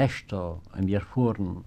Hechter im Jahr vorn